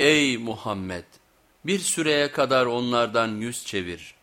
Ey Muhammed! Bir süreye kadar onlardan yüz çevir.